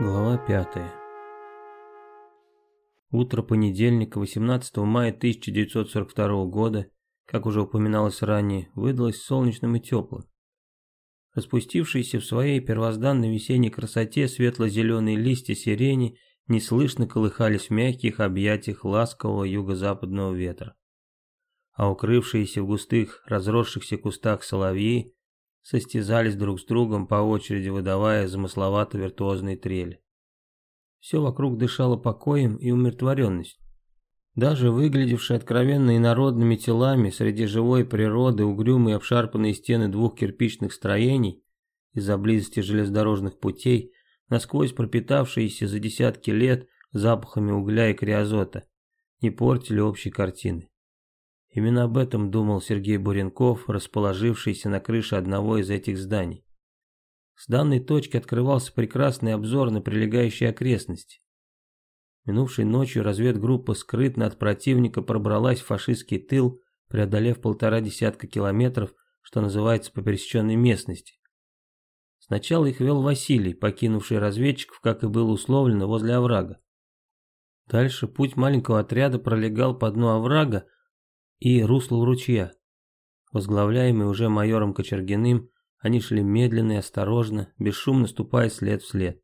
Глава 5. Утро понедельника, 18 мая 1942 года, как уже упоминалось ранее, выдалось солнечным и теплым. Распустившиеся в своей первозданной весенней красоте светло-зеленые листья сирени неслышно колыхались в мягких объятиях ласкового юго-западного ветра. А укрывшиеся в густых, разросшихся кустах соловьи состязались друг с другом по очереди, выдавая замысловато-виртуозные трели. Все вокруг дышало покоем и умиротворенностью. Даже выглядевшие откровенно инородными телами среди живой природы угрюмые обшарпанные стены двух кирпичных строений из-за близости железнодорожных путей, насквозь пропитавшиеся за десятки лет запахами угля и криозота, не портили общей картины. Именно об этом думал Сергей Буренков, расположившийся на крыше одного из этих зданий. С данной точки открывался прекрасный обзор на прилегающие окрестности. Минувшей ночью разведгруппа скрытно от противника пробралась в фашистский тыл, преодолев полтора десятка километров, что называется по пересеченной местности. Сначала их вел Василий, покинувший разведчиков, как и было условлено, возле оврага. Дальше путь маленького отряда пролегал по дну оврага, и руслу ручья. Возглавляемые уже майором Кочергиным, они шли медленно и осторожно, бесшумно ступая след в след.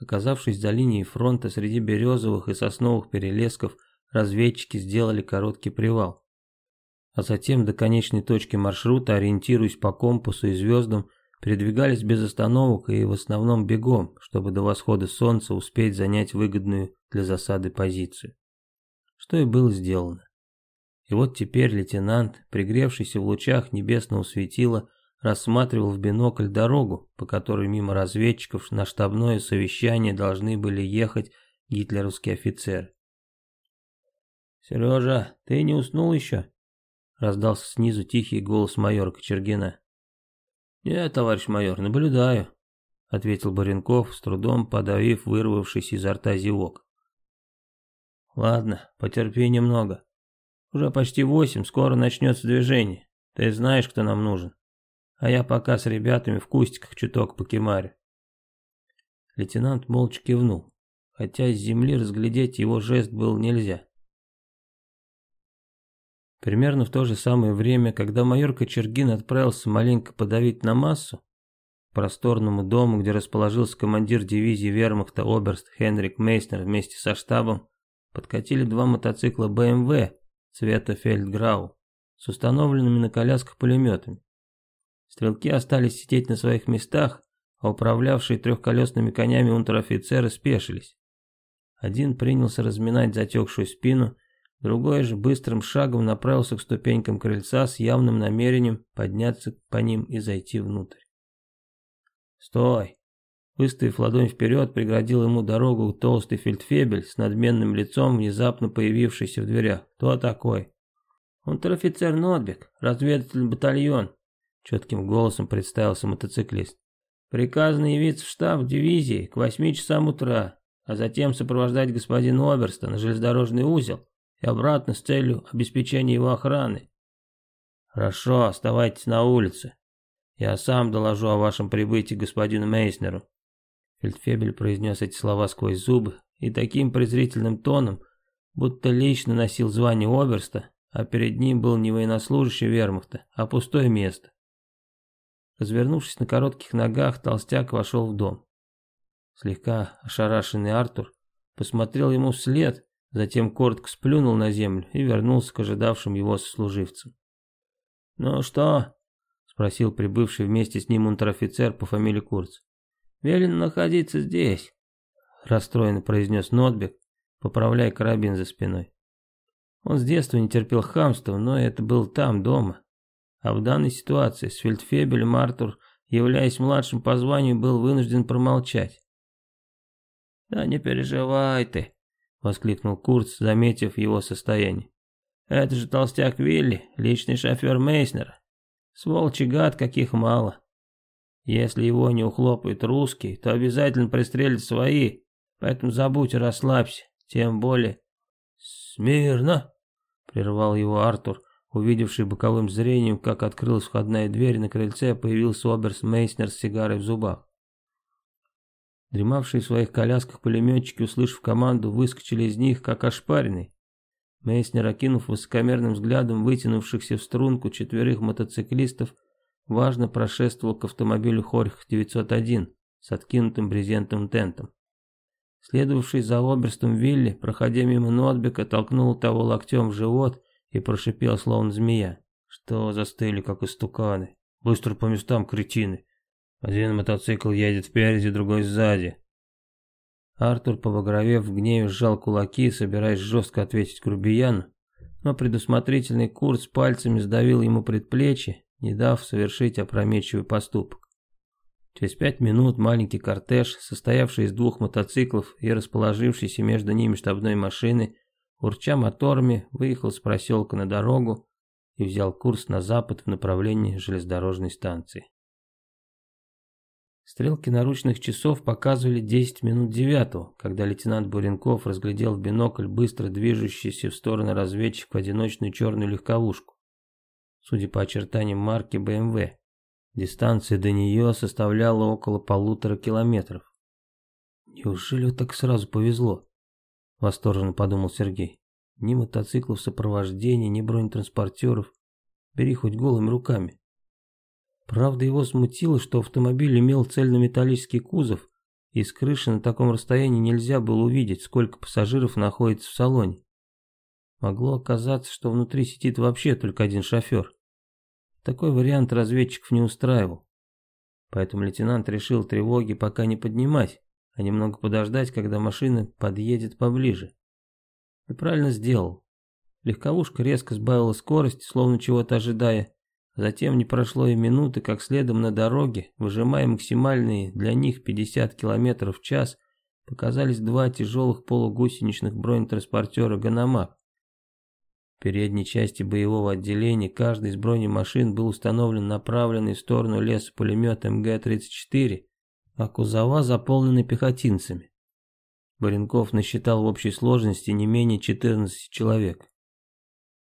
Оказавшись за линией фронта среди березовых и сосновых перелесков, разведчики сделали короткий привал. А затем до конечной точки маршрута, ориентируясь по компасу и звездам, передвигались без остановок и в основном бегом, чтобы до восхода солнца успеть занять выгодную для засады позицию. Что и было сделано. И вот теперь лейтенант, пригревшийся в лучах небесного светила, рассматривал в бинокль дорогу, по которой мимо разведчиков на штабное совещание должны были ехать гитлеровские офицеры. «Сережа, ты не уснул еще?» Раздался снизу тихий голос майора Кочергина. «Нет, товарищ майор, наблюдаю», — ответил Баренков, с трудом подавив вырвавшийся изо рта зевок. «Ладно, потерпи немного. Уже почти восемь, скоро начнется движение. Ты знаешь, кто нам нужен. А я пока с ребятами в кустиках чуток покемарю. Лейтенант молча кивнул, хотя с земли разглядеть его жест было нельзя. Примерно в то же самое время, когда майор Кочергин отправился маленько подавить на массу, к просторному дому, где расположился командир дивизии вермахта Оберст Хенрик Мейснер вместе со штабом, подкатили два мотоцикла БМВ, цвета фельдграу с установленными на колясках пулеметами. Стрелки остались сидеть на своих местах, а управлявшие трехколесными конями унтер-офицеры спешились. Один принялся разминать затекшую спину, другой же быстрым шагом направился к ступенькам крыльца с явным намерением подняться по ним и зайти внутрь. «Стой!» Выставив ладонь вперед, преградил ему дорогу толстый фельдфебель с надменным лицом, внезапно появившийся в дверях. «Кто такой?» «Унтер-офицер Нотбек, разведывательный батальон», — четким голосом представился мотоциклист. «Приказано явиться в штаб дивизии к восьми часам утра, а затем сопровождать господина Оберста на железнодорожный узел и обратно с целью обеспечения его охраны». «Хорошо, оставайтесь на улице. Я сам доложу о вашем прибытии господину Мейснеру», Фельдфебель произнес эти слова сквозь зубы и таким презрительным тоном, будто лично носил звание оберста, а перед ним был не военнослужащий вермахта, а пустое место. Развернувшись на коротких ногах, толстяк вошел в дом. Слегка ошарашенный Артур посмотрел ему вслед, затем коротко сплюнул на землю и вернулся к ожидавшим его сослуживцам. «Ну что?» — спросил прибывший вместе с ним унтер-офицер по фамилии Курц. Велено находиться здесь», — расстроенно произнес Нотбек, поправляя карабин за спиной. Он с детства не терпел хамства, но это был там, дома. А в данной ситуации с Фельдфебелем Артур, являясь младшим по званию, был вынужден промолчать. «Да не переживай ты», — воскликнул Курц, заметив его состояние. «Это же толстяк Вилли, личный шофер Мейснера. Сволочь и гад, каких мало. Если его не ухлопают русские, то обязательно пристрелят свои, поэтому забудь и расслабься, тем более... «Смирно!» — прервал его Артур, увидевший боковым зрением, как открылась входная дверь на крыльце, появился Оберс Мейснер с сигарой в зубах. Дремавшие в своих колясках пулеметчики, услышав команду, выскочили из них, как ошпаренные. Мейснер, окинув высокомерным взглядом вытянувшихся в струнку четверых мотоциклистов, важно прошествовал к автомобилю Хорьх 901 с откинутым брезентовым тентом. Следовавший за оберстом Вилли, проходя мимо Нотбека, толкнул того локтем в живот и прошипел, словно змея. Что застыли, как истуканы? Быстро по местам, кретины. Один мотоцикл едет впереди, другой сзади. Артур, побагровев в гневе, сжал кулаки, собираясь жестко ответить грубияну, но предусмотрительный курс пальцами сдавил ему предплечье, не дав совершить опрометчивый поступок. Через пять минут маленький кортеж, состоявший из двух мотоциклов и расположившийся между ними штабной машины, урча моторами, выехал с проселка на дорогу и взял курс на запад в направлении железнодорожной станции. Стрелки наручных часов показывали 10 минут девятого, когда лейтенант Буренков разглядел в бинокль быстро движущийся в сторону разведчик в одиночную черную легковушку. Судя по очертаниям марки БМВ, дистанция до нее составляла около полутора километров. «Неужели так сразу повезло?» – восторженно подумал Сергей. «Ни мотоциклов сопровождения, ни бронетранспортеров. Бери хоть голыми руками». Правда, его смутило, что автомобиль имел цельнометаллический кузов, и с крыши на таком расстоянии нельзя было увидеть, сколько пассажиров находится в салоне. Могло оказаться, что внутри сидит вообще только один шофер. Такой вариант разведчиков не устраивал. Поэтому лейтенант решил тревоги пока не поднимать, а немного подождать, когда машина подъедет поближе. И правильно сделал. Легковушка резко сбавила скорость, словно чего-то ожидая, Затем не прошло и минуты, как следом на дороге, выжимая максимальные для них 50 км в час, показались два тяжелых полугусеничных бронетранспортера «Ганамак». Передней части боевого отделения каждый из бронемашин был установлен направленный в сторону леса пулемет МГ-34, а кузова заполнены пехотинцами. Баренков насчитал в общей сложности не менее 14 человек.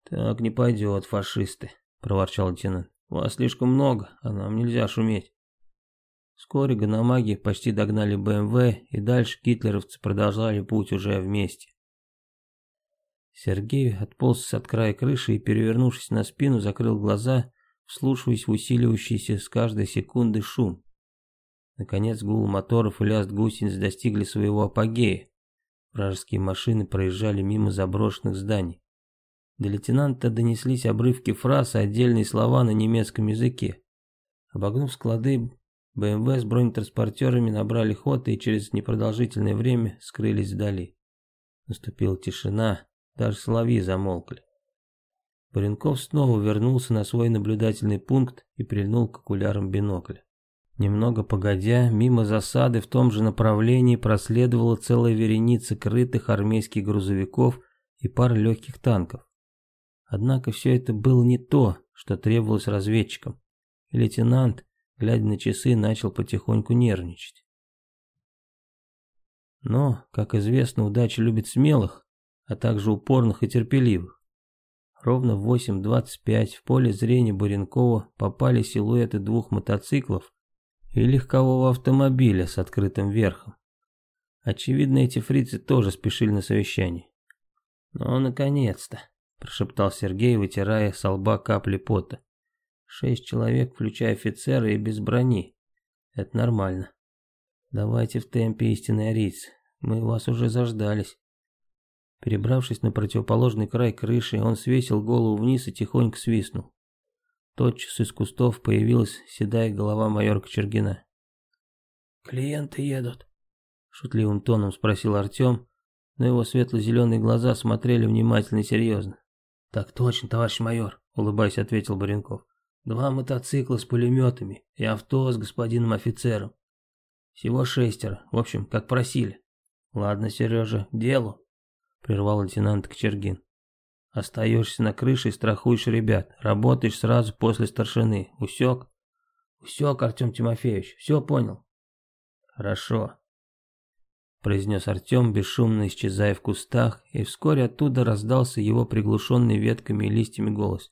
«Так не пойдет, фашисты», проворчал лейтенант. «Вас слишком много, а нам нельзя шуметь». Вскоре гономаги почти догнали БМВ, и дальше гитлеровцы продолжали путь уже вместе. Сергей отполз от края крыши и, перевернувшись на спину, закрыл глаза, вслушиваясь в усиливающийся с каждой секунды шум. Наконец гул моторов и лязг гусениц достигли своего апогея. Вражеские машины проезжали мимо заброшенных зданий. До лейтенанта донеслись обрывки фраз и отдельные слова на немецком языке. Обогнув склады, БМВ с бронетранспортерами набрали ход и через непродолжительное время скрылись вдали. Наступила тишина, даже соловьи замолкли. Баренков снова вернулся на свой наблюдательный пункт и прильнул к окулярам бинокля. Немного погодя, мимо засады в том же направлении проследовала целая вереница крытых армейских грузовиков и пара легких танков. Однако все это было не то, что требовалось разведчикам. И лейтенант, глядя на часы, начал потихоньку нервничать. Но, как известно, удача любит смелых, а также упорных и терпеливых. Ровно в 8.25 в поле зрения Буренкова попали силуэты двух мотоциклов и легкового автомобиля с открытым верхом. Очевидно, эти фрицы тоже спешили на совещание. Но, наконец-то прошептал Сергей, вытирая с лба капли пота. Шесть человек, включая офицера и без брони. Это нормально. Давайте в темпе, истинный ариц. Мы вас уже заждались. Перебравшись на противоположный край крыши, он свесил голову вниз и тихонько свистнул. Тотчас из кустов появилась седая голова майора Кочергина. «Клиенты едут», — шутливым тоном спросил Артем, но его светло-зеленые глаза смотрели внимательно и серьезно. «Так точно, товарищ майор», — улыбаясь, ответил Баренков. «Два мотоцикла с пулеметами и авто с господином офицером. Всего шестеро, в общем, как просили». «Ладно, Сережа, делу», — прервал лейтенант Кочергин. «Остаешься на крыше и страхуешь ребят. Работаешь сразу после старшины. Усек?» «Усек, Артем Тимофеевич, все понял». «Хорошо», произнес Артем, бесшумно исчезая в кустах, и вскоре оттуда раздался его приглушенный ветками и листьями голос.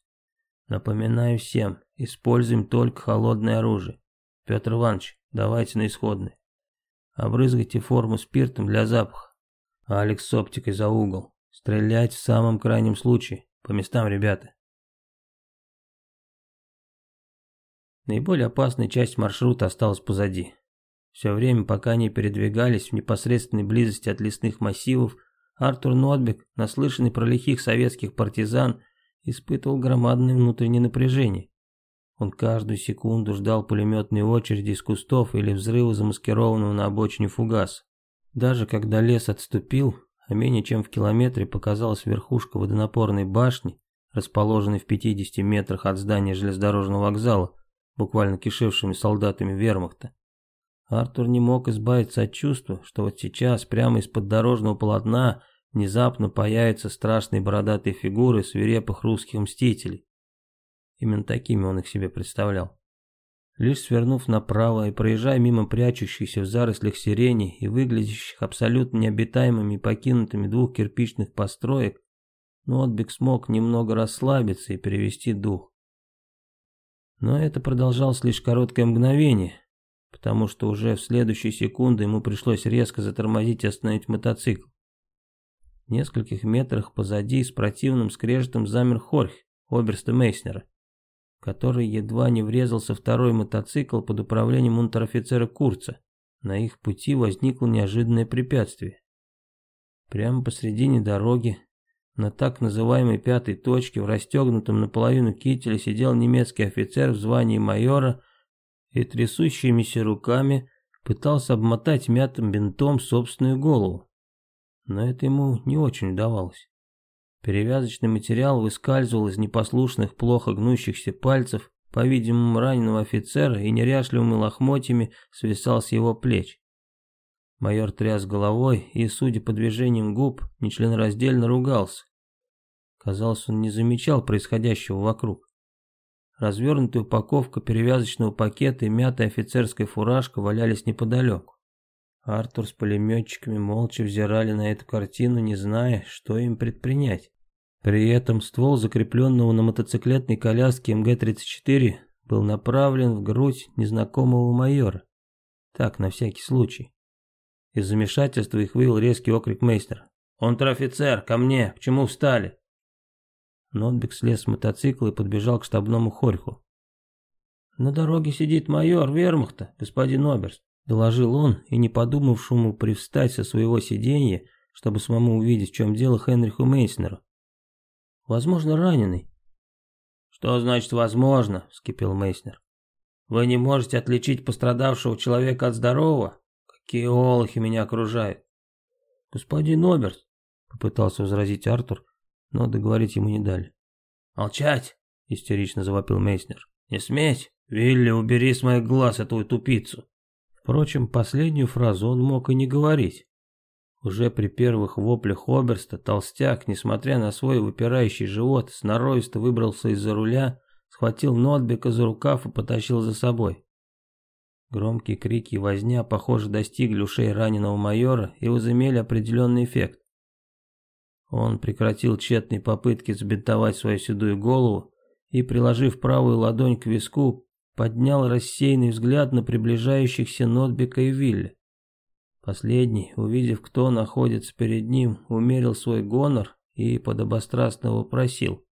«Напоминаю всем, используем только холодное оружие. Петр Иванович, давайте на исходный». Обрызгайте форму спиртом для запаха. А Алекс с оптикой за угол. Стрелять в самом крайнем случае. По местам, ребята. Наиболее опасная часть маршрута осталась позади. Все время, пока они передвигались в непосредственной близости от лесных массивов, Артур Нотбек, наслышанный про лихих советских партизан, испытывал громадное внутреннее напряжение. Он каждую секунду ждал пулеметной очереди из кустов или взрыва замаскированного на обочине фугаса. Даже когда лес отступил, а менее чем в километре показалась верхушка водонапорной башни, расположенной в 50 метрах от здания железнодорожного вокзала, буквально кишевшими солдатами вермахта. Артур не мог избавиться от чувства, что вот сейчас прямо из-под дорожного полотна внезапно появятся страшные бородатые фигуры свирепых русских мстителей. Именно такими он их себе представлял. Лишь свернув направо и проезжая мимо прячущихся в зарослях сирени и выглядящих абсолютно необитаемыми и покинутыми двух кирпичных построек, Нотбек смог немного расслабиться и перевести дух. Но это продолжалось лишь короткое мгновение, потому что уже в следующую секунду ему пришлось резко затормозить и остановить мотоцикл. В нескольких метрах позади с противным скрежетом замер Хорх, оберста Мейснера, который едва не врезался второй мотоцикл под управлением унтер-офицера Курца. На их пути возникло неожиданное препятствие. Прямо посредине дороги, на так называемой пятой точке, в расстегнутом наполовину кителе сидел немецкий офицер в звании майора и трясущимися руками пытался обмотать мятым бинтом собственную голову. Но это ему не очень удавалось. Перевязочный материал выскальзывал из непослушных, плохо гнущихся пальцев, по-видимому, раненого офицера и неряшливыми лохмотьями свисал с его плеч. Майор тряс головой и, судя по движениям губ, нечленораздельно ругался. Казалось, он не замечал происходящего вокруг. Развернутая упаковка перевязочного пакета и мятая офицерская фуражка валялись неподалеку. Артур с пулеметчиками молча взирали на эту картину, не зная, что им предпринять. При этом ствол закрепленного на мотоциклетной коляске МГ-34 был направлен в грудь незнакомого майора. Так, на всякий случай. Из замешательства их вывел резкий окрик Мейстера. «Унтер-офицер, ко мне! К чему встали?» Нотбек слез с мотоцикла и подбежал к штабному хорьху. «На дороге сидит майор вермахта, господин Оберст», — доложил он, и не подумавшему привстать со своего сиденья, чтобы самому увидеть, в чем дело Хенриху Мейснеру. «Возможно, раненый». «Что значит «возможно»?» — вскипел Мейснер. «Вы не можете отличить пострадавшего человека от здорового? Какие олухи меня окружают!» «Господин Оберст», — попытался возразить Артур, но договорить ему не дали. «Молчать!» — истерично завопил Мейснер. «Не сметь! Вилли, убери с моих глаз эту тупицу!» Впрочем, последнюю фразу он мог и не говорить. Уже при первых воплях Оберста толстяк, несмотря на свой выпирающий живот, сноровисто выбрался из-за руля, схватил Нотбека за рукав и потащил за собой. Громкие крики и возня, похоже, достигли ушей раненого майора и возымели определенный эффект. Он прекратил тщетные попытки забинтовать свою седую голову и, приложив правую ладонь к виску, поднял рассеянный взгляд на приближающихся Нотбека и Вилли. Последний, увидев, кто находится перед ним, умерил свой гонор и подобострастно вопросил.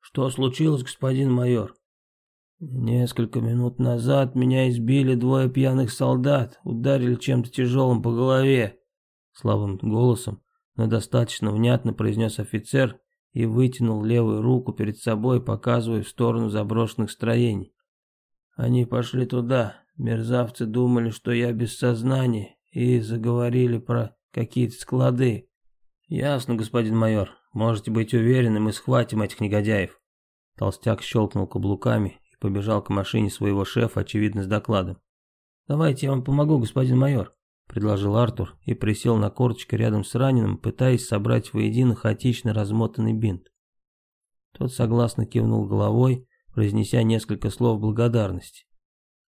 «Что случилось, господин майор?» «Несколько минут назад меня избили двое пьяных солдат, ударили чем-то тяжелым по голове», слабым голосом но достаточно внятно произнес офицер и вытянул левую руку перед собой, показывая в сторону заброшенных строений. Они пошли туда, мерзавцы думали, что я без сознания, и заговорили про какие-то склады. Ясно, господин майор, можете быть уверены, мы схватим этих негодяев. Толстяк щелкнул каблуками и побежал к машине своего шефа, очевидно, с докладом. «Давайте я вам помогу, господин майор», предложил Артур и присел на корточки рядом с раненым, пытаясь собрать воедино хаотично размотанный бинт. Тот согласно кивнул головой, произнеся несколько слов благодарности.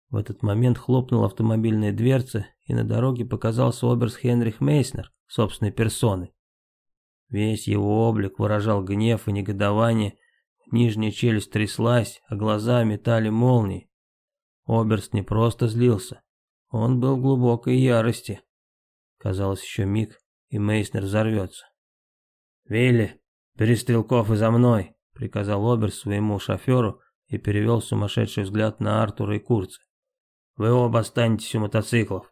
В этот момент хлопнула автомобильная дверца, и на дороге показался оберс Хенрих Мейснер собственной персоной. Весь его облик выражал гнев и негодование, нижняя челюсть тряслась, а глаза метали молнии. Оберст не просто злился, Он был в глубокой ярости. Казалось, еще миг, и Мейснер взорвется. «Вилли, перестрелков и за мной!» — приказал Оберс своему шоферу и перевел сумасшедший взгляд на Артура и Курца. «Вы оба останетесь у мотоциклов».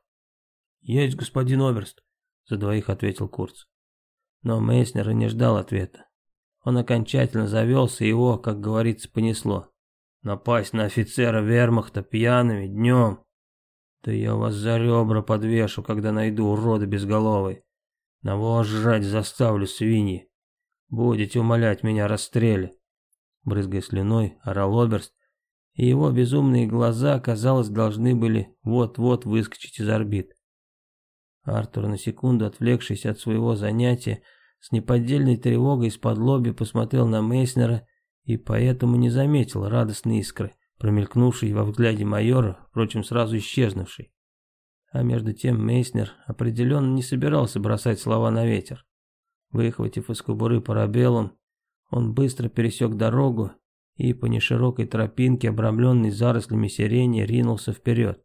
«Есть, господин Оберст», — за двоих ответил Курц. Но Мейснер не ждал ответа. Он окончательно завелся, и его, как говорится, понесло. Напасть на офицера вермахта пьяными днем. Да я вас за ребра подвешу, когда найду урода безголовый. На вас жрать заставлю свиньи. Будете умолять меня расстреле. Брызгая слюной, орал Оберст, и его безумные глаза, казалось, должны были вот-вот выскочить из орбит. Артур, на секунду отвлекшись от своего занятия, с неподдельной тревогой из-под лоби посмотрел на Мейснера и поэтому не заметил радостной искры, промелькнувшей во взгляде майора, впрочем, сразу исчезнувшей. А между тем Мейснер определенно не собирался бросать слова на ветер. Выхватив из кобуры парабеллум, он быстро пересек дорогу и по неширокой тропинке, обрамленной зарослями сирени, ринулся вперед.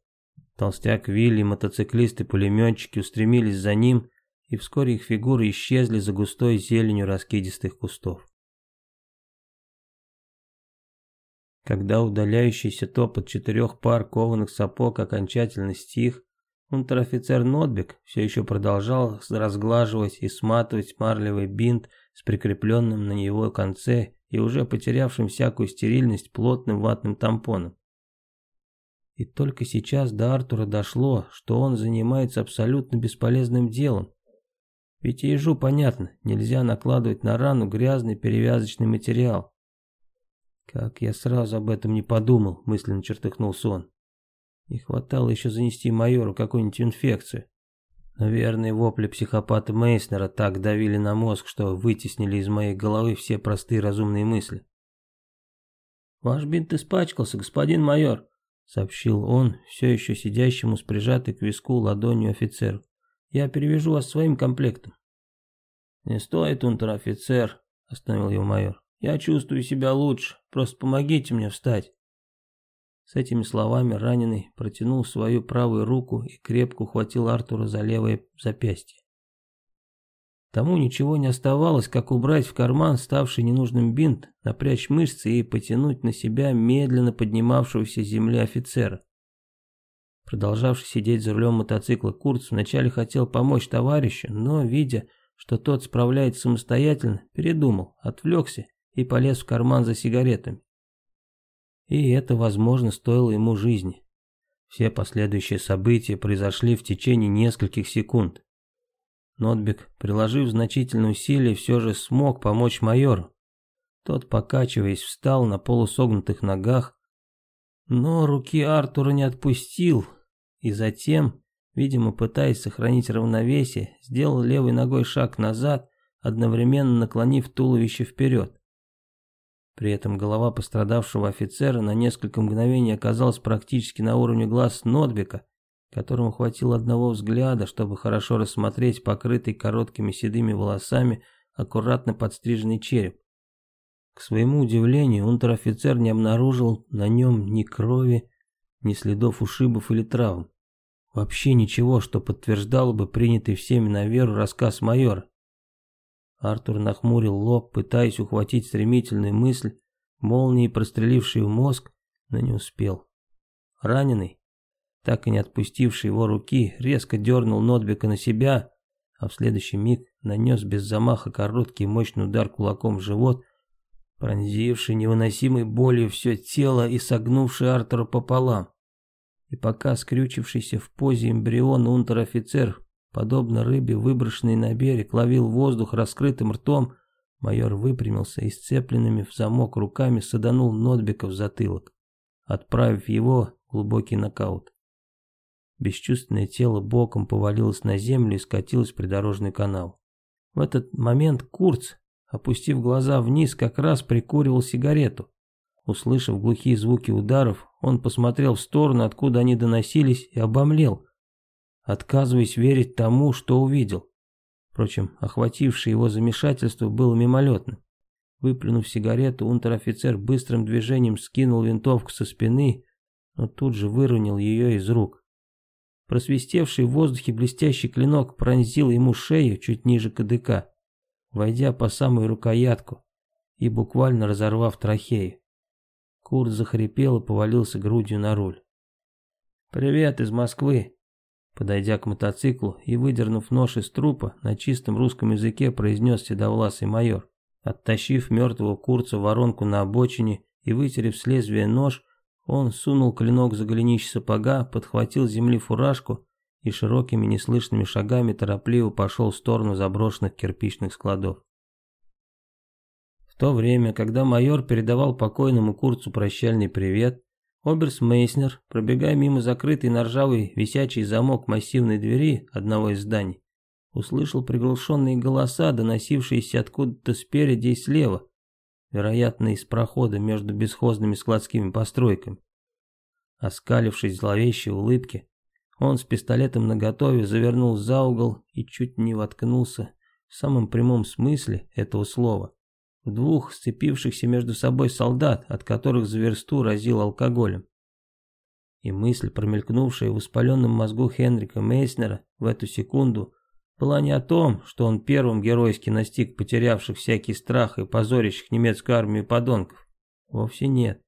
Толстяк Вилли, мотоциклисты-пулеметчики устремились за ним, и вскоре их фигуры исчезли за густой зеленью раскидистых кустов. Когда удаляющийся топот четырех пар кованых сапог окончательно стих, унтер-офицер Нотбек все еще продолжал разглаживать и сматывать марлевый бинт с прикрепленным на его конце и уже потерявшим всякую стерильность плотным ватным тампоном. И только сейчас до Артура дошло, что он занимается абсолютно бесполезным делом. Ведь ежу понятно, нельзя накладывать на рану грязный перевязочный материал. Как я сразу об этом не подумал, мысленно чертыхнулся он. Не хватало еще занести майору какую-нибудь инфекцию. Наверное, вопли психопата Мейснера так давили на мозг, что вытеснили из моей головы все простые разумные мысли. «Ваш бинт испачкался, господин майор», — сообщил он, все еще сидящему с прижатой к виску ладонью офицеру. «Я перевяжу вас своим комплектом». «Не стоит, унтер-офицер», — остановил его майор. Я чувствую себя лучше, просто помогите мне встать. С этими словами раненый протянул свою правую руку и крепко ухватил Артура за левое запястье. Тому ничего не оставалось, как убрать в карман ставший ненужным бинт, напрячь мышцы и потянуть на себя медленно поднимавшегося с земли офицера. Продолжавший сидеть за рулем мотоцикла Курц вначале хотел помочь товарищу, но, видя, что тот справляется самостоятельно, передумал, отвлекся и полез в карман за сигаретами. И это, возможно, стоило ему жизни. Все последующие события произошли в течение нескольких секунд. Нотбек, приложив значительные усилия, все же смог помочь майору. Тот, покачиваясь, встал на полусогнутых ногах, но руки Артура не отпустил, и затем, видимо, пытаясь сохранить равновесие, сделал левой ногой шаг назад, одновременно наклонив туловище вперед. При этом голова пострадавшего офицера на несколько мгновений оказалась практически на уровне глаз Нотбека, которому хватило одного взгляда, чтобы хорошо рассмотреть покрытый короткими седыми волосами аккуратно подстриженный череп. К своему удивлению, унтер-офицер не обнаружил на нем ни крови, ни следов ушибов или травм. Вообще ничего, что подтверждало бы принятый всеми на веру рассказ майора. Артур нахмурил лоб, пытаясь ухватить стремительную мысль, молнией прострелившую мозг, но не успел. Раненый, так и не отпустивший его руки, резко дернул Нотбека на себя, а в следующий миг нанес без замаха короткий мощный удар кулаком в живот, пронзивший невыносимой болью все тело и согнувший Артура пополам. И пока скрючившийся в позе эмбриона унтер-офицер Подобно рыбе, выброшенной на берег, ловил воздух раскрытым ртом. Майор выпрямился и сцепленными в замок руками саданул Нотбека в затылок, отправив его в глубокий нокаут. Бесчувственное тело боком повалилось на землю и скатилось в придорожный канал. В этот момент Курц, опустив глаза вниз, как раз прикуривал сигарету. Услышав глухие звуки ударов, он посмотрел в сторону, откуда они доносились, и обомлел отказываясь верить тому, что увидел. Впрочем, охватившее его замешательство было мимолетным. Выплюнув сигарету, унтер-офицер быстрым движением скинул винтовку со спины, но тут же выронил ее из рук. просвистевший в воздухе блестящий клинок пронзил ему шею чуть ниже кадыка, войдя по самую рукоятку и буквально разорвав трахею. Курт захрипел и повалился грудью на руль. «Привет из Москвы!» Подойдя к мотоциклу и выдернув нож из трупа, на чистом русском языке произнес седовласый майор. Оттащив мертвого курца воронку на обочине и вытерев с лезвия нож, он сунул клинок за голенище сапога, подхватил с земли фуражку и широкими неслышными шагами торопливо пошел в сторону заброшенных кирпичных складов. В то время, когда майор передавал покойному курцу прощальный привет, Оберс Мейснер, пробегая мимо закрытой на ржавый висячий замок массивной двери одного из зданий, услышал приглушенные голоса, доносившиеся откуда-то спереди и слева, вероятно, из прохода между бесхозными складскими постройками. Оскалившись зловещей улыбки, он с пистолетом наготове завернул за угол и чуть не воткнулся в самом прямом смысле этого слова двух сцепившихся между собой солдат, от которых за версту разил алкоголем. И мысль, промелькнувшая в воспаленном мозгу Хенрика Мейснера в эту секунду, была не о том, что он первым геройски настиг потерявших всякий страх и позорящих немецкую армию подонков. Вовсе нет.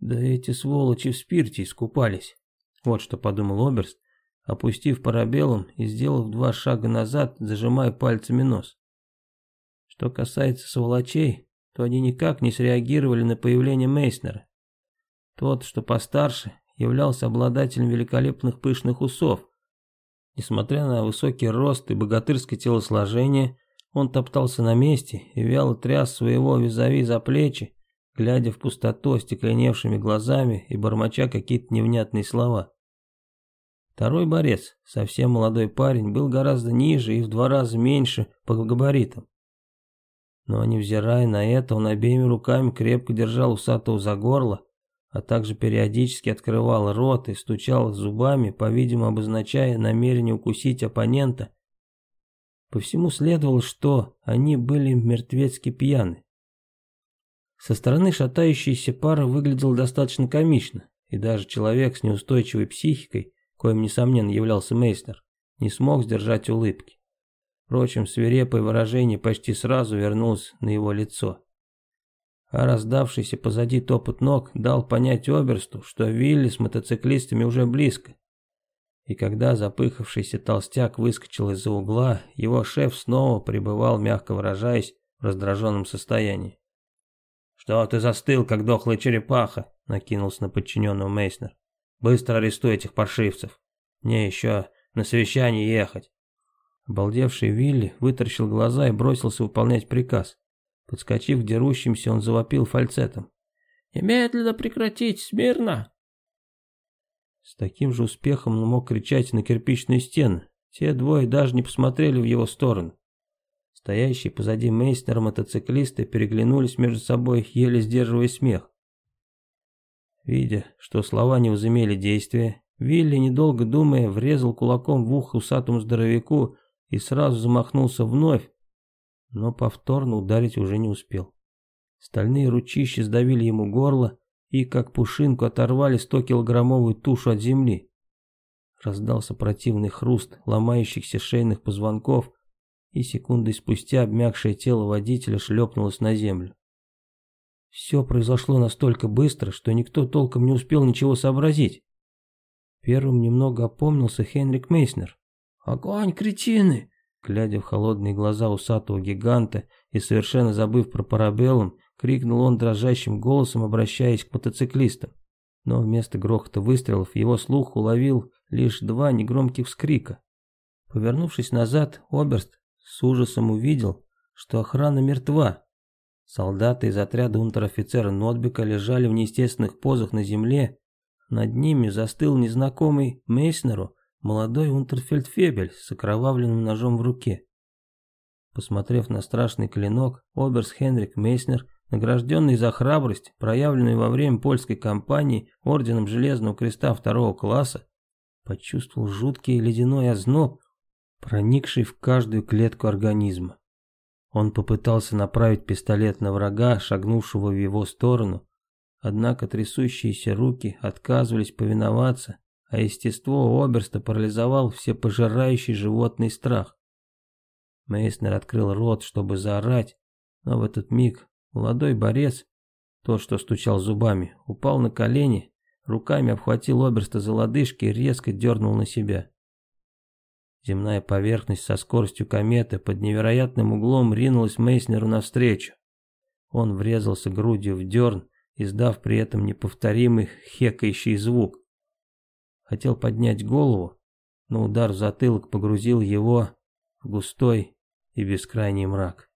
Да эти сволочи в спирте искупались. Вот что подумал Оберст, опустив парабеллум и сделав два шага назад, зажимая пальцами нос. Что касается сволочей, то они никак не среагировали на появление Мейснера. Тот, что постарше, являлся обладателем великолепных пышных усов, Несмотря на высокий рост и богатырское телосложение, он топтался на месте и вяло тряс своего визави за плечи, глядя в пустоту остекленевшими глазами и бормоча какие-то невнятные слова. Второй борец, совсем молодой парень, был гораздо ниже и в два раза меньше по габаритам. Но невзирая на это, он обеими руками крепко держал усатого за горло, а также периодически открывал рот и стучал зубами, по-видимому обозначая намерение укусить оппонента. По всему следовало, что они были мертвецки пьяны. Со стороны шатающаяся пара выглядела достаточно комично, и даже человек с неустойчивой психикой, коим, несомненно, являлся Мейснер, не смог сдержать улыбки. Впрочем, свирепое выражение почти сразу вернулось на его лицо а раздавшийся позади топот ног дал понять Оберсту, что Вилли с мотоциклистами уже близко. И когда запыхавшийся толстяк выскочил из-за угла, его шеф снова пребывал, мягко выражаясь, в раздраженном состоянии. «Что ты застыл, как дохлая черепаха?» — накинулся на подчиненного Мейснер. «Быстро арестуй этих паршивцев. Мне еще на совещание ехать». Обалдевший Вилли вытаращил глаза и бросился выполнять приказ. Подскочив к дерущимся, он завопил фальцетом. «Немедленно прекратить, смирно!» С таким же успехом он мог кричать на кирпичные стены. Те двое даже не посмотрели в его сторону. Стоящие позади Мейснера мотоциклисты переглянулись между собой, еле сдерживая смех. Видя, что слова не возымели действия, Вилли, недолго думая, врезал кулаком в ухо усатому здоровяку и сразу замахнулся вновь, но повторно ударить уже не успел. Стальные ручища сдавили ему горло и, как пушинку, оторвали 100-килограммовую тушу от земли. Раздался противный хруст ломающихся шейных позвонков, и секундой спустя обмякшее тело водителя шлепнулось на землю. Все произошло настолько быстро, что никто толком не успел ничего сообразить. Первым немного опомнился Хенрик Мейснер. «Огонь, кретины! Глядя в холодные глаза усатого гиганта и совершенно забыв про парабеллум, крикнул он дрожащим голосом, обращаясь к мотоциклистам. Но вместо грохота выстрелов его слух уловил лишь два негромких вскрика. Повернувшись назад, Оберст с ужасом увидел, что охрана мертва. Солдаты из отряда унтер-офицера Нотбека лежали в неестественных позах на земле. Над ними застыл незнакомый Мейснеру молодой унтерфельдфебель с окровавленным ножом в руке. Посмотрев на страшный клинок, оберс Хенрик Мейснер, награжденный за храбрость, проявленную во время польской кампании орденом Железного Креста второго класса, почувствовал жуткий ледяной озноб, проникший в каждую клетку организма. Он попытался направить пистолет на врага, шагнувшего в его сторону, однако трясущиеся руки отказывались повиноваться, а естество Оберста парализовал всепожирающий животный страх. Мейснер открыл рот, чтобы заорать, но в этот миг молодой борец, тот, что стучал зубами, упал на колени, руками обхватил Оберста за лодыжки и резко дернул на себя. Земная поверхность со скоростью кометы под невероятным углом ринулась Мейснеру навстречу. Он врезался грудью в дерн, издав при этом неповторимый хекающий звук. Хотел поднять голову, но удар в затылок погрузил его в густой и бескрайний мрак.